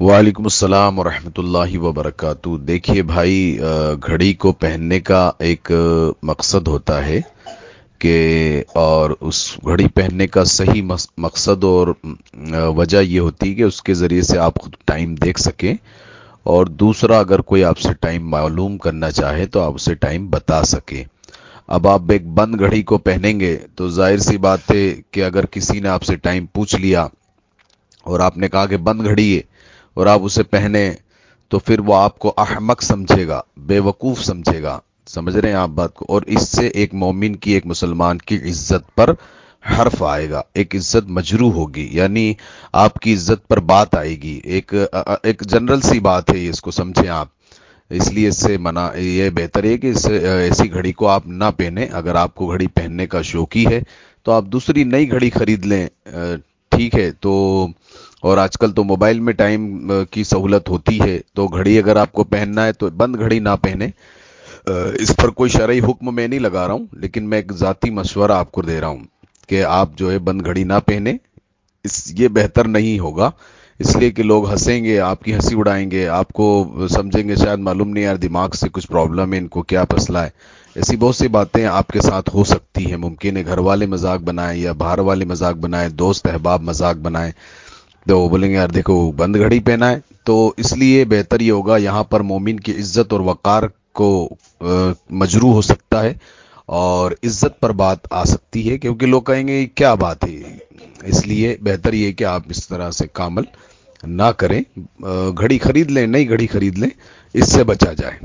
وعلیکم السلام ورحمۃ اللہ وبرکاتہ۔ دیکھیے بھائی گھڑی کو پہننے کا ایک مقصد ہوتا ہے کہ اور اس گھڑی پہننے کا صحیح مقصد اور وجہ یہ ہوتی ہے کہ اس کے ذریعے سے آپ خود ٹائم دیکھ سکیں۔ اور دوسرا، اگر کوئی آپ سے ٹائم معلوم کرنا چاہے تو آپ اسے ٹائم بتا سکیں۔ اب آپ ایک بند گھڑی کو پہنیں گے تو ظاہر سی بات ہے کہ اگر کسی نے آپ سے ٹائم پوچھ لیا اور آپ نے کہا کہ بند گھڑی ہے اور آپ اسے پہنے تو پھر وہ آپ کو احمق سمجھے گا، بے وقوف سمجھے گا۔ سمجھ رہے ہیں آپ بات کو؟ اور اس سے ایک مومن کی، ایک مسلمان کی عزت پر حرف آئے گا۔ ایک عزت مجرو ہوگی یعنی آپ کی عزت پر بات آئے گی۔ ایک ایک جنرل سی بات ہے، اس کو سمجھیں آپ۔ اس لیے اس سے منع، یہ بہتر ہے کہ اس ایسی گھڑی کو آپ نہ پہنیں۔ اگر آپ کو گھڑی پہننے کا شوقی ہے تو آپ دوسری نئی گھڑی خرید لیں۔ ٹھیک ہے، تو اور آج کل تو موبائل میں ٹائم کی سہولت ہوتی ہے، تو گھڑی اگر آپ کو پہننا ہے تو بند گھڑی نہ پہنے۔ اس پر کوئی شرعی حکم میں نہیں لگا رہا ہوں، لیکن میں ایک ذاتی مشورہ آپ کو دے رہا ہوں کہ آپ جو ہے بند گھڑی نہ پہنے۔ اس، یہ بہتر نہیں ہوگا۔ اس لیے کہ لوگ ہنسیں گے، آپ کی ہنسی اڑائیں گے، آپ کو سمجھیں گے، شاید معلوم نہیں یار دماغ سے کچھ پرابلم ہے، ان کو کیا مسئلہ ہے۔ ایسی بہت سی باتیں آپ کے ساتھ ہو سکتی ہیں، ممکن ہے گھر والے مذاق بنائیں یا باہر والے مذاق بنائیں، دوست احباب مذاق بنائیں۔ تو وہ بولیں گے، یار دیکھو، بند گھڑی پہنا ہے۔ تو اس لیے بہتر یہ ہوگا، یہاں پر مومن کی عزت اور وقار کو مجرو ہو سکتا ہے اور عزت پر بات آ سکتی ہے، کیونکہ لوگ کہیں گے کیا بات ہے؟ اس لیے بہتر یہ کہ آپ اس طرح سے کامل نہ کریں گھڑی خرید لیں، نئی گھڑی خرید لیں، اس سے بچا جائے۔